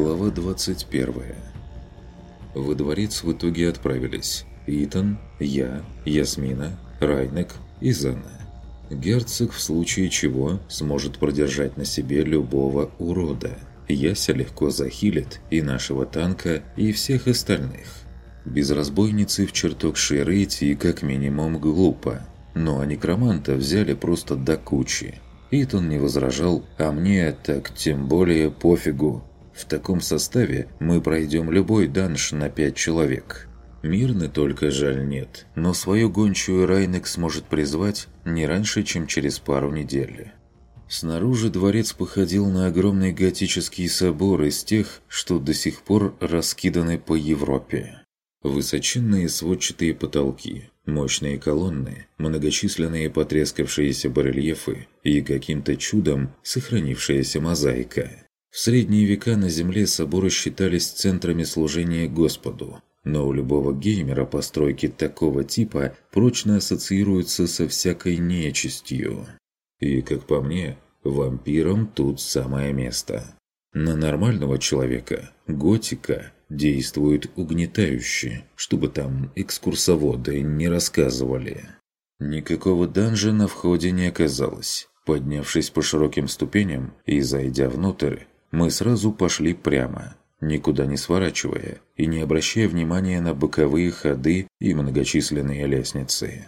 Глава 21 Во дворец в итоге отправились Итан, я, Ясмина, Райнек и Зана. Герцог в случае чего сможет продержать на себе любого урода. Яся легко захилит и нашего танка, и всех остальных. Без разбойницы в чертог Ширы идти как минимум глупо. А некроманта взяли просто до кучи. Итан не возражал, а мне так тем более пофигу. В таком составе мы пройдем любой данж на пять человек. Мирны только жаль нет, но свою гончую Райнек сможет призвать не раньше, чем через пару недель. Снаружи дворец походил на огромный готический собор из тех, что до сих пор раскиданы по Европе. Высоченные сводчатые потолки, мощные колонны, многочисленные потрескавшиеся барельефы и каким-то чудом сохранившаяся мозаика. В средние века на земле соборы считались центрами служения Господу, но у любого геймера постройки такого типа прочно ассоциируются со всякой нечистью. И, как по мне, вампирам тут самое место. На нормального человека готика действует угнетающе, чтобы там экскурсоводы не рассказывали. Никакого данжа на входе не оказалось. Поднявшись по широким ступеням и зайдя внутрь, мы сразу пошли прямо – никуда не сворачивая и не обращая внимания на боковые ходы и многочисленные лестницы.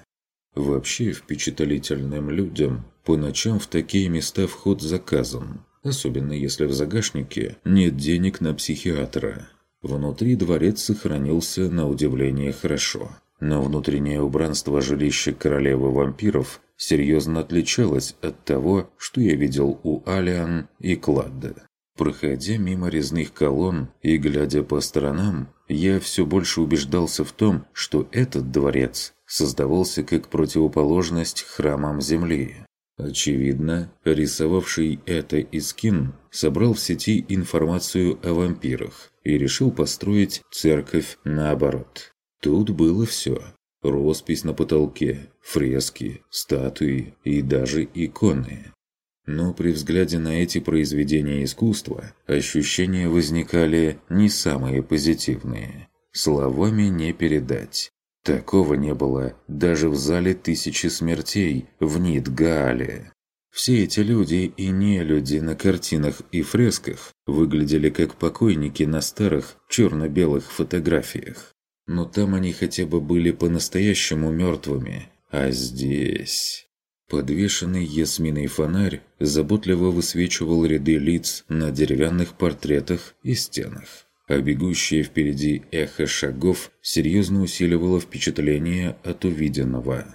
Вообще впечатлительным людям по ночам в такие места вход заказан, особенно если в загашнике нет денег на психиатра. Внутри дворец сохранился на удивление хорошо, но внутреннее убранство жилища королевы вампиров серьезно отличалось от того, что я видел у Алиан и Кладда. Проходя мимо резных колонн и глядя по сторонам, я все больше убеждался в том, что этот дворец создавался как противоположность храмам Земли. Очевидно, рисовавший это Искин собрал в сети информацию о вампирах и решил построить церковь наоборот. Тут было все. Роспись на потолке, фрески, статуи и даже иконы. Но при взгляде на эти произведения искусства ощущения возникали не самые позитивные. Словами не передать. Такого не было даже в зале «Тысячи смертей» в Нидгаале. Все эти люди и не люди на картинах и фресках выглядели как покойники на старых черно-белых фотографиях. Но там они хотя бы были по-настоящему мертвыми, а здесь... Подвешенный ясминой фонарь заботливо высвечивал ряды лиц на деревянных портретах и стенах, а бегущее впереди эхо шагов серьезно усиливало впечатление от увиденного.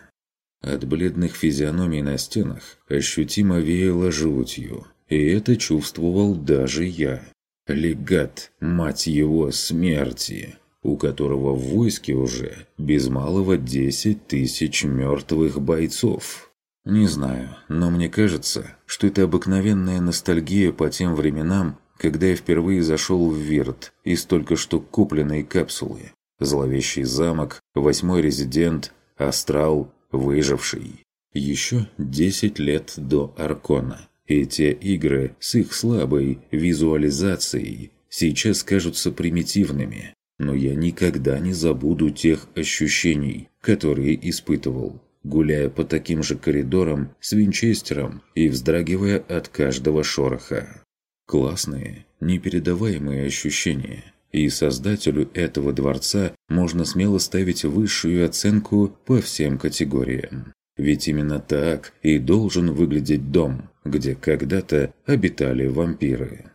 От бледных физиономий на стенах ощутимо веяло жутью, и это чувствовал даже я. Легат, мать его, смерти, у которого в войске уже без малого десять тысяч мертвых бойцов. Не знаю, но мне кажется, что это обыкновенная ностальгия по тем временам, когда я впервые зашел в Вирт из только что купленной капсулы. Зловещий замок, восьмой резидент, астрал, выживший. Еще 10 лет до Аркона. И те игры с их слабой визуализацией сейчас кажутся примитивными, но я никогда не забуду тех ощущений, которые испытывал гуляя по таким же коридорам с винчестером и вздрагивая от каждого шороха. Классные, непередаваемые ощущения. И создателю этого дворца можно смело ставить высшую оценку по всем категориям. Ведь именно так и должен выглядеть дом, где когда-то обитали вампиры.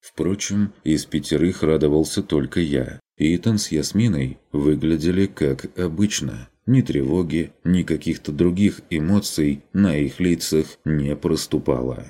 Впрочем, из пятерых радовался только я. Итан с Ясминой выглядели как обычно – ни тревоги, ни каких-то других эмоций на их лицах не проступало.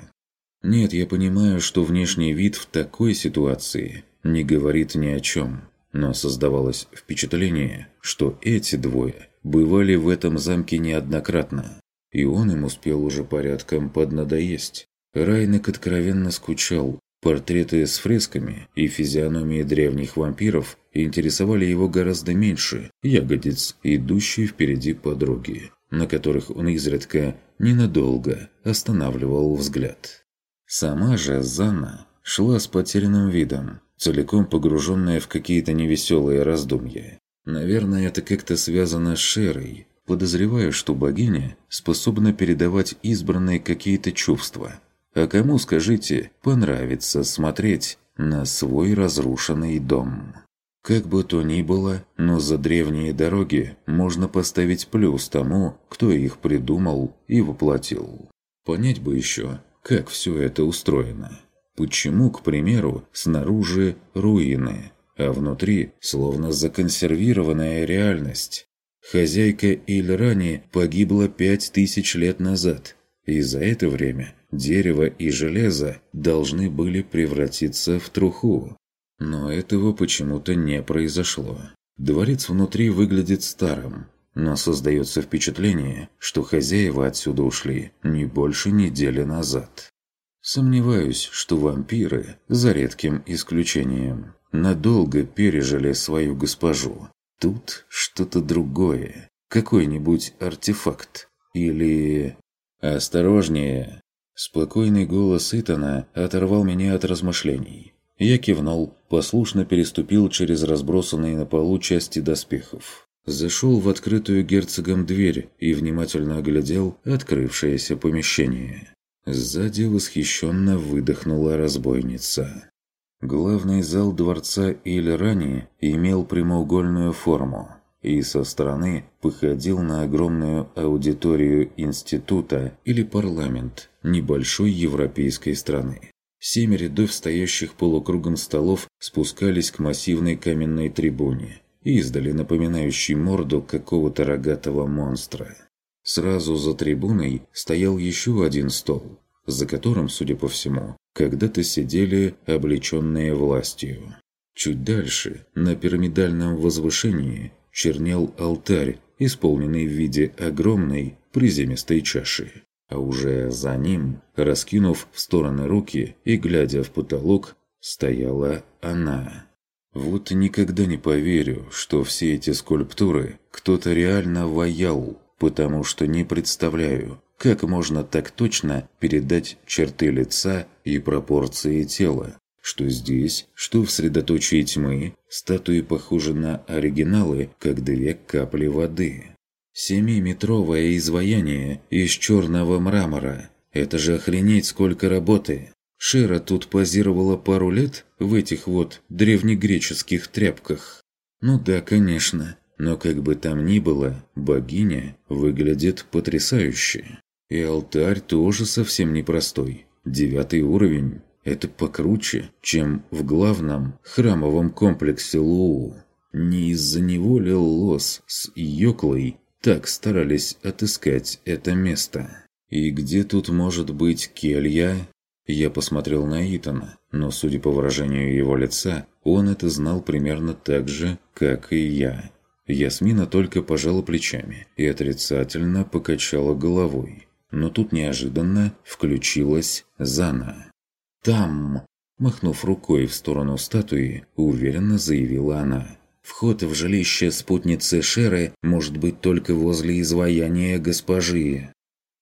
Нет, я понимаю, что внешний вид в такой ситуации не говорит ни о чем, но создавалось впечатление, что эти двое бывали в этом замке неоднократно, и он им успел уже порядком поднадоесть. Райнек откровенно скучал Портреты с фресками и физиономии древних вампиров интересовали его гораздо меньше ягодиц, идущей впереди подруги, на которых он изредка ненадолго останавливал взгляд. Сама же Зана шла с потерянным видом, целиком погруженная в какие-то невеселые раздумья. Наверное, это как-то связано с Шерой. Подозреваю, что богиня способна передавать избранные какие-то чувства. А кому, скажите, понравится смотреть на свой разрушенный дом? Как бы то ни было, но за древние дороги можно поставить плюс тому, кто их придумал и воплотил. Понять бы еще, как все это устроено. Почему, к примеру, снаружи руины, а внутри словно законсервированная реальность? Хозяйка Ильрани погибла пять тысяч лет назад, и за это время дерево и железо должны были превратиться в труху. Но этого почему-то не произошло. Дворец внутри выглядит старым, но создается впечатление, что хозяева отсюда ушли не больше недели назад. Сомневаюсь, что вампиры, за редким исключением, надолго пережили свою госпожу. Тут что-то другое, какой-нибудь артефакт или... «Осторожнее!» Спокойный голос Итана оторвал меня от размышлений. Я кивнул, послушно переступил через разбросанные на полу части доспехов. Зашел в открытую герцогом дверь и внимательно оглядел открывшееся помещение. Сзади восхищенно выдохнула разбойница. Главный зал дворца Ильрани имел прямоугольную форму и со стороны походил на огромную аудиторию института или парламент небольшой европейской страны. Семь рядов стоящих полукругом столов спускались к массивной каменной трибуне, издали напоминающей морду какого-то рогатого монстра. Сразу за трибуной стоял еще один стол, за которым, судя по всему, когда-то сидели облеченные властью. Чуть дальше, на пирамидальном возвышении, чернел алтарь, исполненный в виде огромной приземистой чаши. А уже за ним, раскинув в стороны руки и глядя в потолок, стояла она. Вот никогда не поверю, что все эти скульптуры кто-то реально ваял, потому что не представляю, как можно так точно передать черты лица и пропорции тела, что здесь, что в средоточии тьмы, статуи похожи на оригиналы, как две капли воды. Семиметровое изваяние из черного мрамора. Это же охренеть сколько работы. Шира тут позировала пару лет в этих вот древнегреческих тряпках. Ну да, конечно. Но как бы там ни было, богиня выглядит потрясающе. И алтарь тоже совсем непростой. Девятый уровень. Это покруче, чем в главном храмовом комплексе Луу. Не из-за него ли Лос с Йоклой так старались отыскать это место. И где тут может быть келья? Я посмотрел на Итана, но, судя по выражению его лица, он это знал примерно так же, как и я. Ясмина только пожала плечами и отрицательно покачала головой. Но тут неожиданно включилась Зана. «Там!» Махнув рукой в сторону статуи, уверенно заявила она. Вход в жилище спутницы Шеры может быть только возле изваяния госпожи.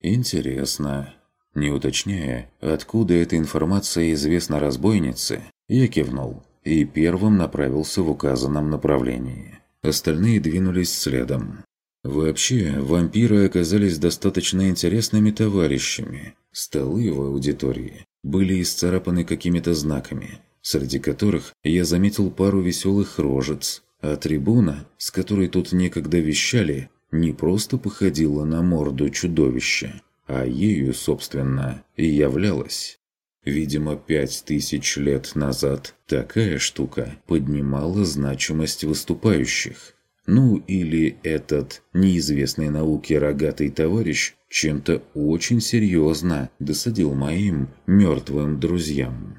Интересно. Не уточняя, откуда эта информация известна разбойнице, я кивнул и первым направился в указанном направлении. Остальные двинулись следом. Вообще, вампиры оказались достаточно интересными товарищами. Столы в аудитории были исцарапаны какими-то знаками, среди которых я заметил пару веселых рожец, а трибуна, с которой тут некогда вещали, не просто походила на морду чудовища, а ею, собственно, и являлась. Видимо, пять тысяч лет назад такая штука поднимала значимость выступающих. Ну или этот неизвестный науке рогатый товарищ чем-то очень серьезно досадил моим мертвым друзьям.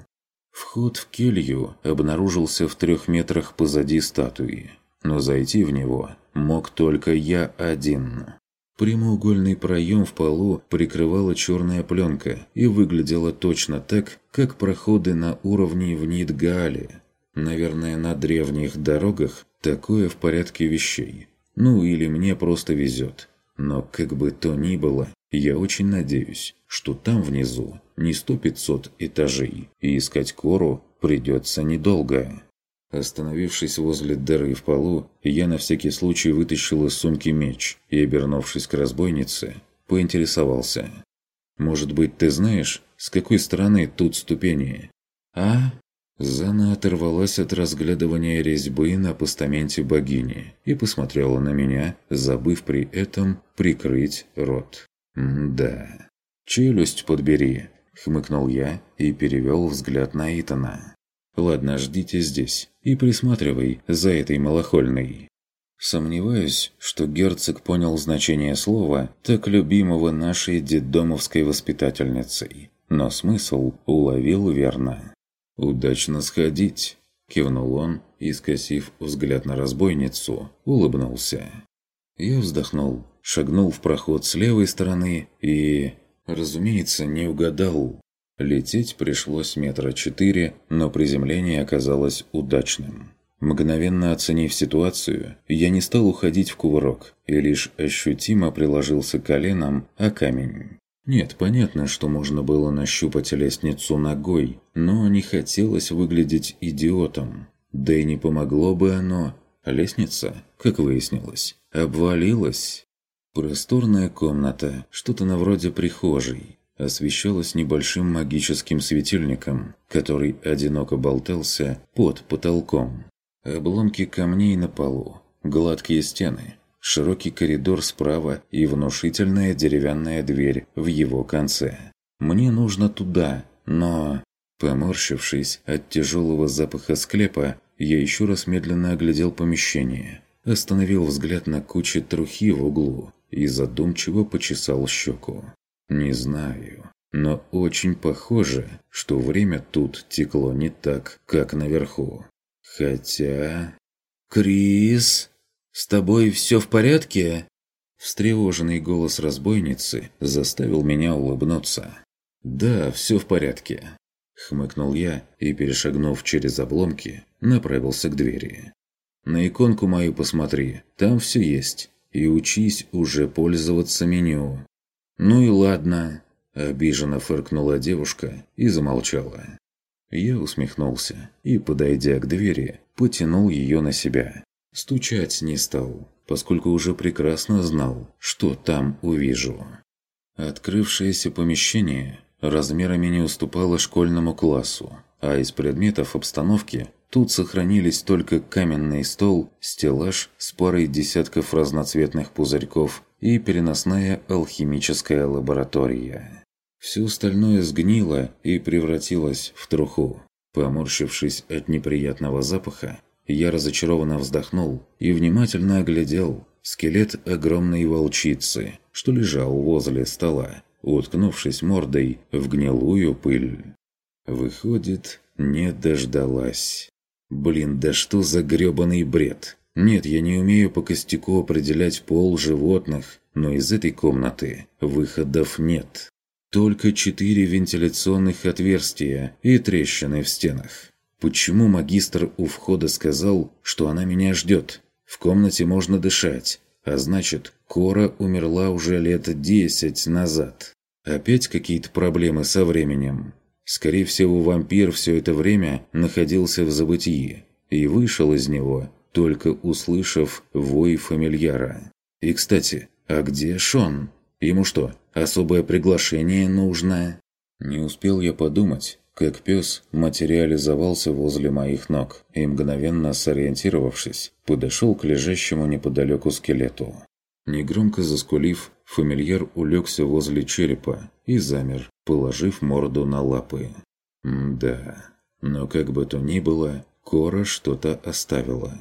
Вход в келью обнаружился в трех метрах позади статуи, но зайти в него мог только я один. Прямоугольный проем в полу прикрывала черная пленка и выглядела точно так, как проходы на уровне в Нидгаале. Наверное, на древних дорогах такое в порядке вещей. Ну или мне просто везет. Но как бы то ни было, я очень надеюсь, что там внизу не сто пятьсот этажей, и искать Кору придется недолго. Остановившись возле дыры в полу, я на всякий случай вытащил из сумки меч и, обернувшись к разбойнице, поинтересовался. «Может быть, ты знаешь, с какой стороны тут ступени?» «А?» Зана оторвалась от разглядывания резьбы на постаменте богини и посмотрела на меня, забыв при этом прикрыть рот. «Да. Челюсть подбери», — хмыкнул я и перевел взгляд на Итана. «Ладно, ждите здесь и присматривай за этой малохольной». Сомневаюсь, что герцог понял значение слова, так любимого нашей детдомовской воспитательницей, но смысл уловил верно. «Удачно сходить!» – кивнул он и, скосив взгляд на разбойницу, улыбнулся. Я вздохнул, шагнул в проход с левой стороны и, разумеется, не угадал. Лететь пришлось метра четыре, но приземление оказалось удачным. Мгновенно оценив ситуацию, я не стал уходить в кувырок и лишь ощутимо приложился коленом о камень. Нет, понятно, что можно было нащупать лестницу ногой, но не хотелось выглядеть идиотом. Да и не помогло бы оно. Лестница, как выяснилось, обвалилась. Просторная комната, что-то на вроде прихожей, освещалась небольшим магическим светильником, который одиноко болтался под потолком. Обломки камней на полу, гладкие стены, широкий коридор справа и внушительная деревянная дверь в его конце. Мне нужно туда, но... Поморщившись от тяжелого запаха склепа, я еще раз медленно оглядел помещение, остановил взгляд на куче трухи в углу и задумчиво почесал щеку. Не знаю, но очень похоже, что время тут текло не так, как наверху. Хотя... «Крис!» «С тобой все в порядке?» Встревоженный голос разбойницы заставил меня улыбнуться. «Да, все в порядке», — хмыкнул я и, перешагнув через обломки, направился к двери. «На иконку мою посмотри, там все есть, и учись уже пользоваться меню». «Ну и ладно», — обиженно фыркнула девушка и замолчала. Я усмехнулся и, подойдя к двери, потянул ее на себя. Стучать не стал, поскольку уже прекрасно знал, что там увижу. Открывшееся помещение размерами не уступало школьному классу, а из предметов обстановки тут сохранились только каменный стол, стеллаж с парой десятков разноцветных пузырьков и переносная алхимическая лаборатория. Все остальное сгнило и превратилось в труху. Поморщившись от неприятного запаха, я разочарованно вздохнул и внимательно оглядел скелет огромной волчицы, что лежал возле стола, уткнувшись мордой в гнилую пыль. Выходит, не дождалась. Блин, да что за грёбаный бред? Нет, я не умею по костяку определять пол животных, но из этой комнаты выходов нет. Только четыре вентиляционных отверстия и трещины в стенах. Почему магистр у входа сказал, что она меня ждет? В комнате можно дышать, а значит, Кора умерла уже лет десять назад. Опять какие-то проблемы со временем. Скорее всего, вампир все это время находился в забытии и вышел из него, только услышав вой фамильяра. И, кстати, а где Шон? Ему что, особое приглашение нужно? Не успел я подумать, как пес материализовался возле моих ног и, мгновенно сориентировавшись, подошел к лежащему неподалеку скелету. Негромко заскулив, фамильяр улегся возле черепа и замер, положив морду на лапы. Да, но как бы то ни было, Кора что-то оставила.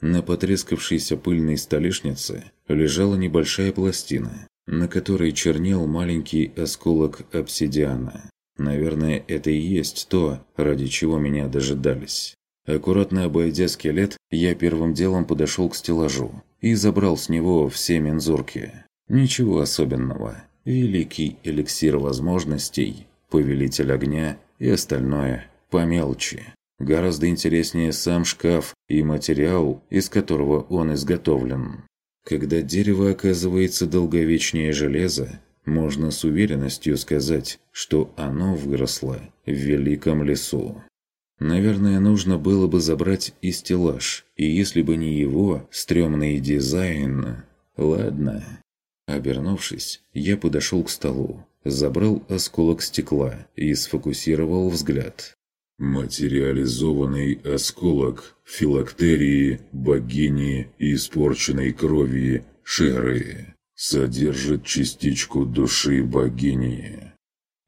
На потрескавшейся пыльной столешнице лежала небольшая пластина, на которой чернел маленький осколок обсидиана. Наверное, это и есть то, ради чего меня дожидались. Аккуратно обойдя скелет, я первым делом подошел к стеллажу и забрал с него все мензурки. Ничего особенного. Великий эликсир возможностей, повелитель огня и остальное по мелочи. Гораздо интереснее сам шкаф и материал, из которого он изготовлен. Когда дерево оказывается долговечнее железа, можно с уверенностью сказать, что оно выросло в великом лесу. Наверное, нужно было бы забрать и стеллаж, и если бы не его стрёмный дизайн... Ладно. Обернувшись, я подошел к столу, забрал осколок стекла и сфокусировал взгляд. Материализованный осколок филактерии богини испорченной крови Шеры содержит частичку души богини.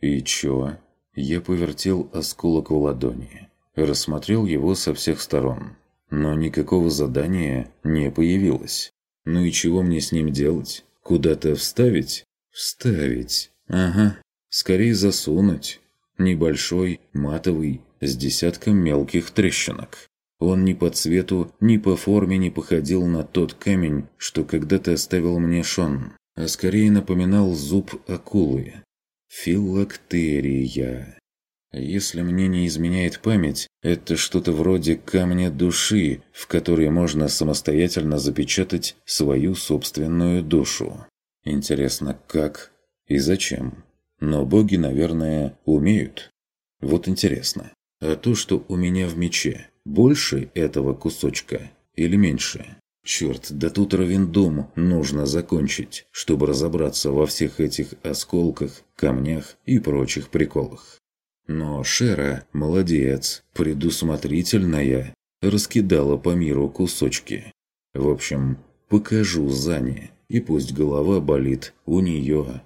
И чё? Я повертел осколок в ладони, рассмотрел его со всех сторон, но никакого задания не появилось. Ну и чего мне с ним делать? Куда-то вставить? Вставить. Ага. Скорее засунуть. Небольшой, матовый, с десятком мелких трещинок. Он ни по цвету, ни по форме не походил на тот камень, что когда-то оставил мне Шон, а скорее напоминал зуб акулы. Филактерия. Если мне не изменяет память, это что-то вроде камня души, в который можно самостоятельно запечатать свою собственную душу. Интересно, как и зачем? Но боги, наверное, умеют. Вот интересно, а то, что у меня в мече, больше этого кусочка или меньше? Черт, да тут Равендум нужно закончить, чтобы разобраться во всех этих осколках, камнях и прочих приколах. Но Шера, молодец, предусмотрительная, раскидала по миру кусочки. В общем, покажу Зане, и пусть голова болит у нее.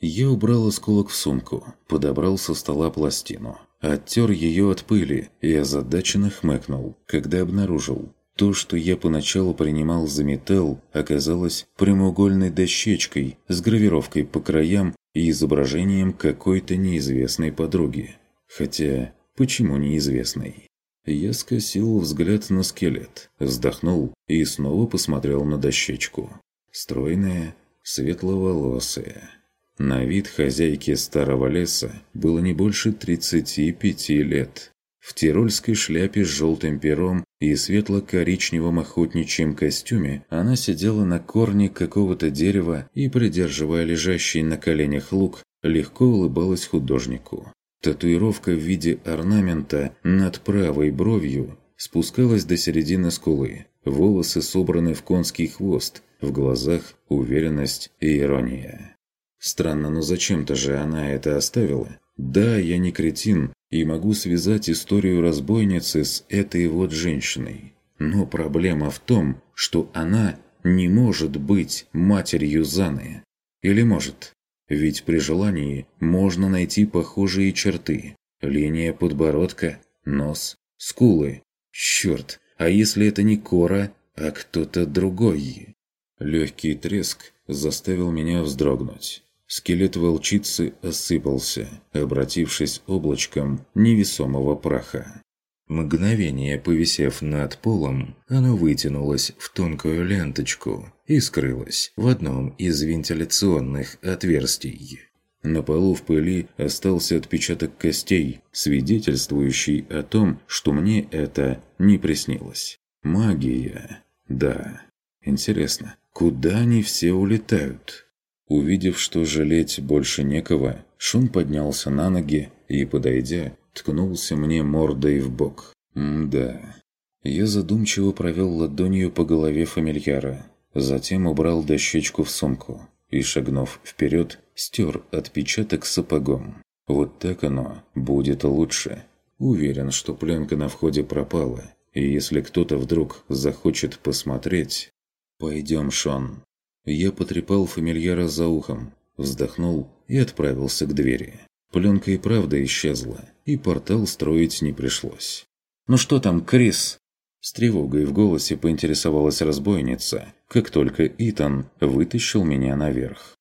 Я убрал осколок в сумку, подобрал со стола пластину, оттер ее от пыли и озадаченно хмыкнул, когда обнаружил. То, что я поначалу принимал за металл, оказалось прямоугольной дощечкой с гравировкой по краям и изображением какой-то неизвестной подруги. Хотя, почему неизвестной? Я скосил взгляд на скелет, вздохнул и снова посмотрел на дощечку. Стройная, светловолосая. На вид хозяйки старого леса было не больше 35 лет. В тирольской шляпе с желтым пером и светло-коричневом охотничьем костюме она сидела на корне какого-то дерева и, придерживая лежащий на коленях лук, легко улыбалась художнику. Татуировка в виде орнамента над правой бровью спускалась до середины скулы. Волосы собраны в конский хвост, в глазах уверенность и ирония. Странно, но зачем-то же она это оставила? Да, я не кретин и могу связать историю разбойницы с этой вот женщиной. Но проблема в том, что она не может быть матерью Заны. Или может? Ведь при желании можно найти похожие черты. Линия подбородка, нос, скулы. Черт, а если это не Кора, а кто-то другой? Легкий треск заставил меня вздрогнуть. Скелет волчицы осыпался, обратившись облачком невесомого праха. Мгновение повисев над полом, оно вытянулось в тонкую ленточку и скрылось в одном из вентиляционных отверстий. На полу в пыли остался отпечаток костей, свидетельствующий о том, что мне это не приснилось. Магия. Да. Интересно, куда они все улетают? Увидев, что жалеть больше некого, Шун поднялся на ноги и, подойдя, ткнулся мне мордой в бок. М-да. Я задумчиво провел ладонью по голове фамильяра, затем убрал дощечку в сумку и, шагнув вперед, стер отпечаток сапогом. Вот так оно будет лучше. Уверен, что пленка на входе пропала, и если кто-то вдруг захочет посмотреть... «Пойдем, Шон», я потрепал фамильяра за ухом, вздохнул и отправился к двери. Пленка и правда исчезла, и портал строить не пришлось. «Ну что там, Крис?» С тревогой в голосе поинтересовалась разбойница, как только Итан вытащил меня наверх.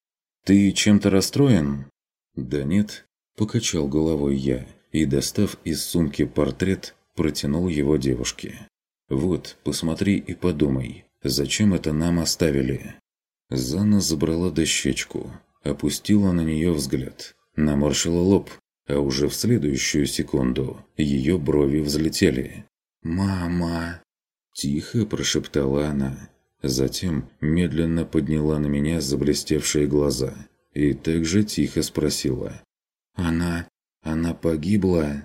«Ты чем-то расстроен?» «Да нет», – покачал головой я и, достав из сумки портрет, протянул его девушке. «Вот, посмотри и подумай, зачем это нам оставили?» Зана забрала дощечку, опустила на нее взгляд, наморщила лоб, а уже в следующую секунду ее брови взлетели. «Мама!» – тихо прошептала она. Затем медленно подняла на меня заблестевшие глаза и также тихо спросила. «Она... она погибла?»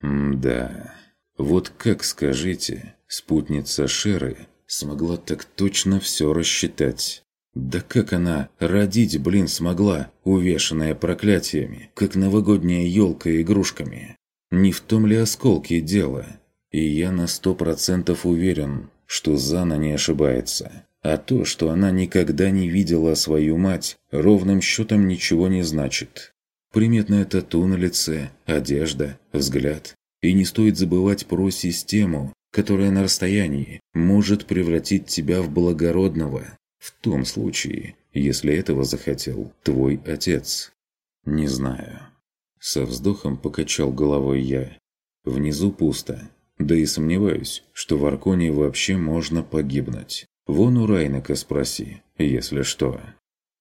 «Да...» Вот как, скажите, спутница Шеры смогла так точно все рассчитать? Да как она родить, блин, смогла, увешанная проклятиями, как новогодняя елка игрушками? Не в том ли осколке дело? И я на сто процентов уверен, что Зана не ошибается. А то, что она никогда не видела свою мать, ровным счетом ничего не значит. Приметная тату на лице, одежда, взгляд. И не стоит забывать про систему, которая на расстоянии может превратить тебя в благородного. В том случае, если этого захотел твой отец. Не знаю. Со вздохом покачал головой я. Внизу пусто. Да и сомневаюсь, что в Арконе вообще можно погибнуть. Вон у Райнака спроси, если что.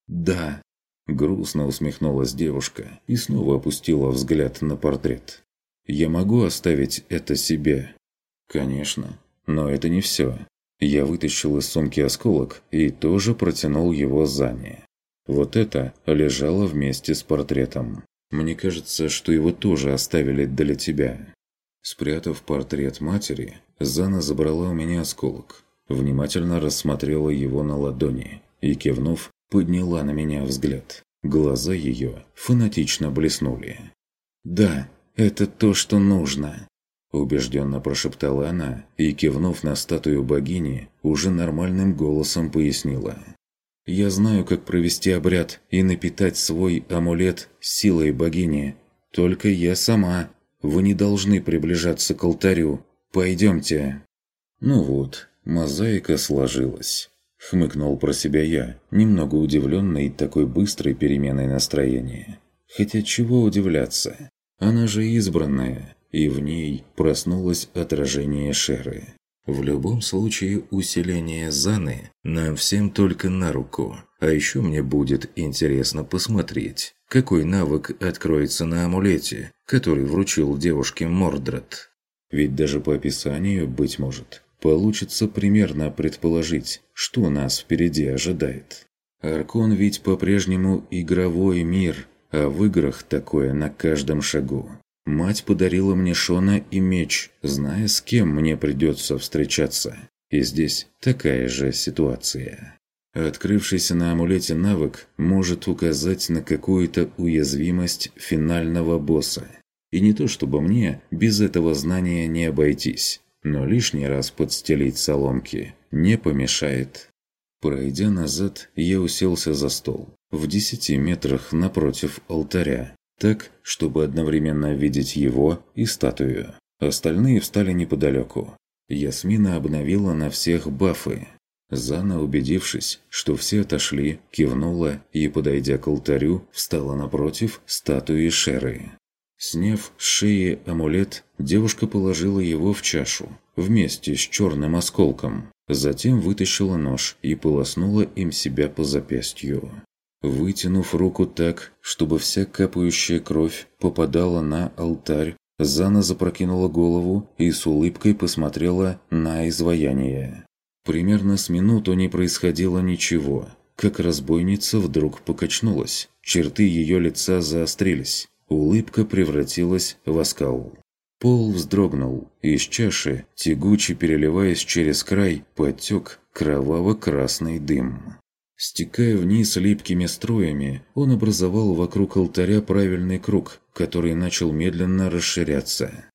«Да», – грустно усмехнулась девушка и снова опустила взгляд на портрет. «Я могу оставить это себе?» «Конечно, но это не все». Я вытащил из сумки осколок и тоже протянул его Зане. Вот это лежало вместе с портретом. Мне кажется, что его тоже оставили для тебя. Спрятав портрет матери, Зана забрала у меня осколок внимательно рассмотрела его на ладони и, кивнув, подняла на меня взгляд. Глаза ее фанатично блеснули. «Да, это то, что нужно!» Убежденно прошептала она и, кивнув на статую богини, уже нормальным голосом пояснила. «Я знаю, как провести обряд и напитать свой амулет силой богини. Только я сама. Вы не должны приближаться к алтарю. Пойдемте». Ну вот, Мозаика сложилась. Хмыкнул про себя я, немного удивленный такой быстрой переменой настроения. Хотя чего удивляться? Она же избранная, и в ней проснулось отражение Шеры. В любом случае, усиление Заны нам всем только на руку. А еще мне будет интересно посмотреть, какой навык откроется на амулете, который вручил девушке Мордред. Ведь даже по описанию, быть может, Получится примерно предположить, что нас впереди ожидает. Аркон ведь по-прежнему игровой мир, а в играх такое на каждом шагу. Мать подарила мне Шона и меч, зная, с кем мне придется встречаться. И здесь такая же ситуация. Открывшийся на амулете навык может указать на какую-то уязвимость финального босса. И не то чтобы мне без этого знания не обойтись но лишний раз подстелить соломки не помешает. Пройдя назад, я уселся за стол, в десяти метрах напротив алтаря, так, чтобы одновременно видеть его и статую. Остальные встали неподалеку. Ясмина обновила на всех бафы. Зана, убедившись, что все отошли, кивнула и, подойдя к алтарю, встала напротив статуи Шеры. Сняв с шеи амулет, девушка положила его в чашу, вместе с черным осколком. Затем вытащила нож и полоснула им себя по запястью. Вытянув руку так, чтобы вся капающая кровь попадала на алтарь, Зана запрокинула голову и с улыбкой посмотрела на изваяние. Примерно с минуту не происходило ничего, как разбойница вдруг покачнулась. Черты ее лица заострились. Улыбка превратилась в оскал. Пол вздрогнул, из чаши, тягуче переливаясь через край, потек кроваво-красный дым. Стекая вниз липкими струями, он образовал вокруг алтаря правильный круг, который начал медленно расширяться.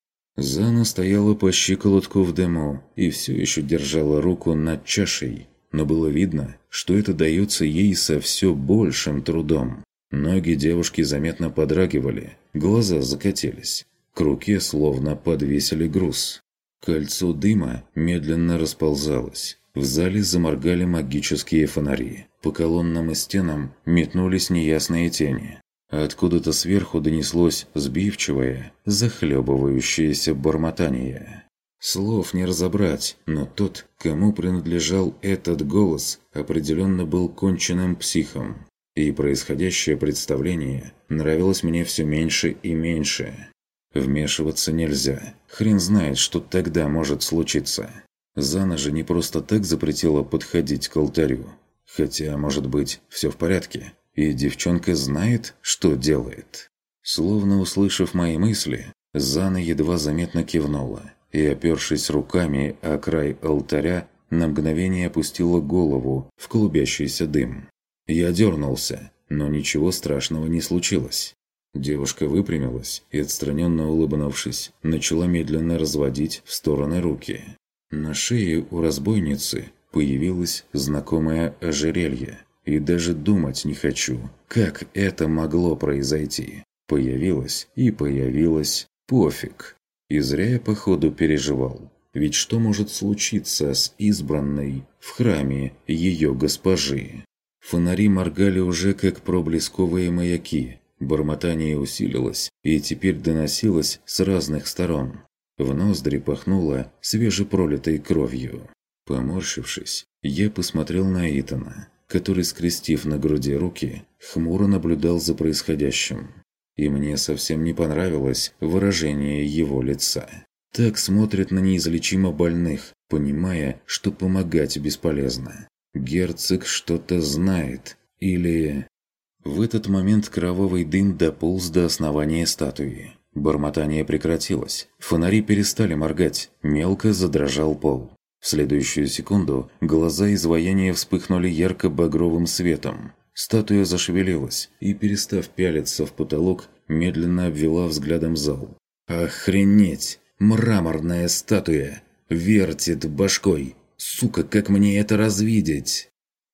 Зана стояла по щиколотку в дыму и все еще держала руку над чашей, но было видно, что это дается ей со все большим трудом. Ноги девушки заметно подрагивали, глаза закатились. К руке словно подвесили груз. Кольцо дыма медленно расползалось. В зале заморгали магические фонари. По колоннам и стенам метнулись неясные тени. Откуда-то сверху донеслось сбивчивое, захлебывающееся бормотание. Слов не разобрать, но тот, кому принадлежал этот голос, определенно был конченным психом и происходящее представление нравилось мне все меньше и меньше. Вмешиваться нельзя. Хрен знает, что тогда может случиться. Зана же не просто так запретила подходить к алтарю. Хотя, может быть, все в порядке, и девчонка знает, что делает. Словно услышав мои мысли, Зана едва заметно кивнула и, опершись руками о край алтаря, на мгновение опустила голову в клубящийся дым. Я дернулся, но ничего страшного не случилось. Девушка выпрямилась и, отстраненно улыбнувшись, начала медленно разводить в стороны руки. На шее у разбойницы появилось знакомое ожерелье. И даже думать не хочу, как это могло произойти. Появилось и появилось, пофиг. И зря я, походу, переживал. Ведь что может случиться с избранной в храме ее госпожи? Фонари моргали уже как проблесковые маяки. Бормотание усилилось и теперь доносилось с разных сторон. В ноздри пахнуло свежепролитой кровью. Поморщившись, я посмотрел на Итана, который, скрестив на груди руки, хмуро наблюдал за происходящим. И мне совсем не понравилось выражение его лица. Так смотрят на неизлечимо больных, понимая, что помогать бесполезно. Герцог что-то знает. Или... В этот момент кровавый дым дополз до основания статуи. Бормотание прекратилось. Фонари перестали моргать. Мелко задрожал пол. В следующую секунду глаза изваяния вспыхнули ярко-багровым светом. Статуя зашевелилась и, перестав пялиться в потолок, медленно обвела взглядом зал. «Охренеть! Мраморная статуя! Вертит башкой! Сука, как мне это развидеть?»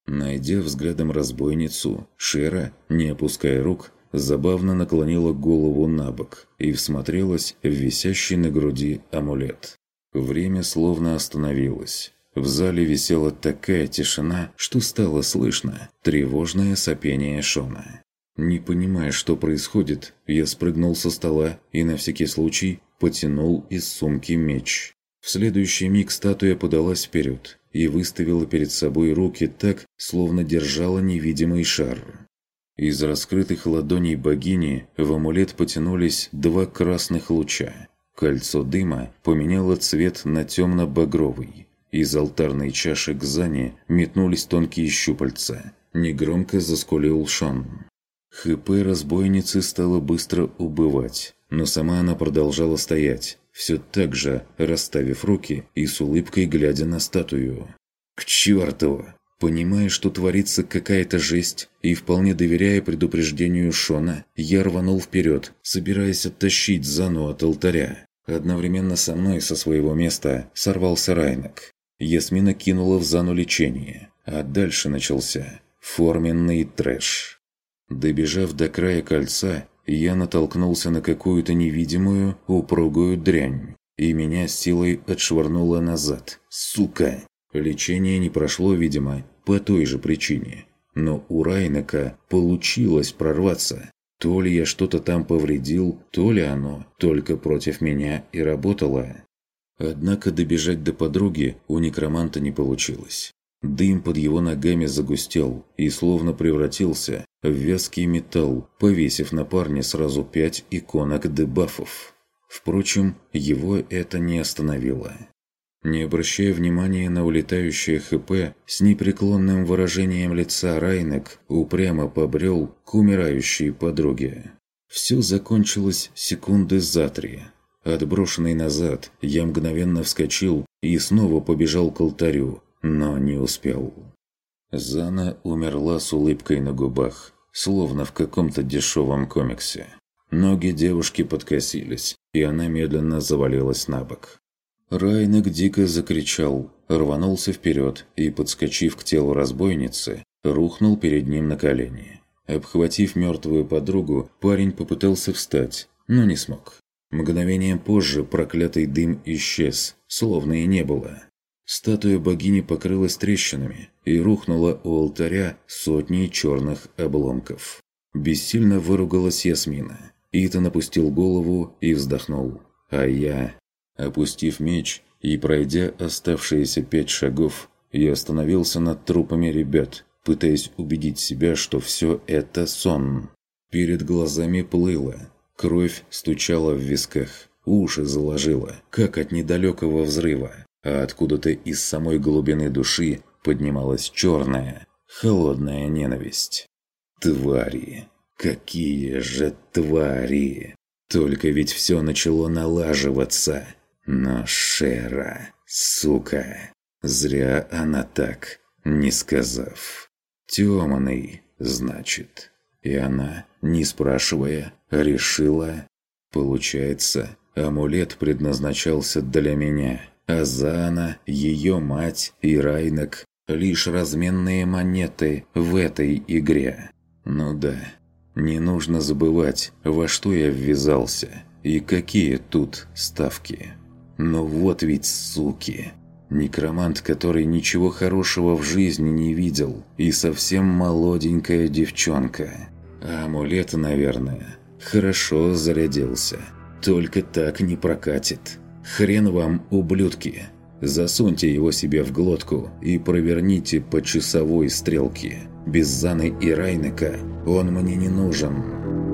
Найдя взглядом разбойницу, Шера, не опуская рук, забавно наклонила голову на бок и всмотрелась в висящий на груди амулет. Время словно остановилось. В зале висела такая тишина, что стало слышно тревожное сопение Шона. Не понимая, что происходит, я спрыгнул со стола и на всякий случай потянул из сумки меч. В следующий миг статуя подалась вперед и выставила перед собой руки так, словно держала невидимый шар. Из раскрытых ладоней богини в амулет потянулись два красных луча. Кольцо дыма поменяло цвет на темно-багровый. Из алтарной чаши к Зане метнулись тонкие щупальца. Негромко заскулил Шон. ХП разбойницы стало быстро убывать, но сама она продолжала стоять, все так же расставив руки и с улыбкой глядя на статую. «К черту!» Понимая, что творится какая-то жесть, и вполне доверяя предупреждению Шона, я рванул вперед, собираясь оттащить Зану от алтаря. Одновременно со мной со своего места сорвался Райнак. Ясмина кинула в Зану лечение, а дальше начался форменный трэш. Добежав до края кольца, я натолкнулся на какую-то невидимую, упругую дрянь, и меня силой отшвырнуло назад. Сука! Лечение не прошло, видимо, по той же причине. Но у Райнака получилось прорваться. То ли я что-то там повредил, то ли оно только против меня и работало. Однако добежать до подруги у некроманта не получилось. Дым под его ногами загустел и словно превратился в вязкий металл, повесив на парня сразу пять иконок дебафов. Впрочем, его это не остановило. Не обращая внимания на улетающее ХП, с непреклонным выражением лица Райнек упрямо побрел к умирающей подруге. Все закончилось секунды за три. Отброшенный назад, я мгновенно вскочил и снова побежал к алтарю, но не успел. Зана умерла с улыбкой на губах, словно в каком-то дешевом комиксе. Ноги девушки подкосились, и она медленно завалилась на бок. Райнек дико закричал, рванулся вперед и, подскочив к телу разбойницы, рухнул перед ним на колени. Обхватив мертвую подругу, парень попытался встать, но не смог. Мгновением позже проклятый дым исчез, словно и не было. Статуя богини покрылась трещинами и рухнула у алтаря сотней черных обломков. Бессильно выругалась Ясмина. Итан опустил голову и вздохнул. А я Опустив меч и пройдя оставшиеся пять шагов, я остановился над трупами ребят, пытаясь убедить себя, что все это сон. Перед глазами плыло, кровь стучала в висках, уши заложило, как от недалекого взрыва, а откуда-то из самой глубины души поднималась черная, холодная ненависть. Твари! Какие же твари! Только ведь все начало налаживаться. Но Шера, сука, зря она так, не сказав. Темный, значит. И она, не спрашивая, решила. Получается, амулет предназначался для меня, а Зана, ее мать и Райнак – лишь разменные монеты в этой игре. Ну да, не нужно забывать, во что я ввязался и какие тут ставки. Но вот ведь суки. Некромант, который ничего хорошего в жизни не видел, и совсем молоденькая девчонка. А амулет, наверное, хорошо зарядился. Только так не прокатит. Хрен вам, ублюдки. Засуньте его себе в глотку и проверните по часовой стрелке. Без Заны и Райнека он мне не нужен».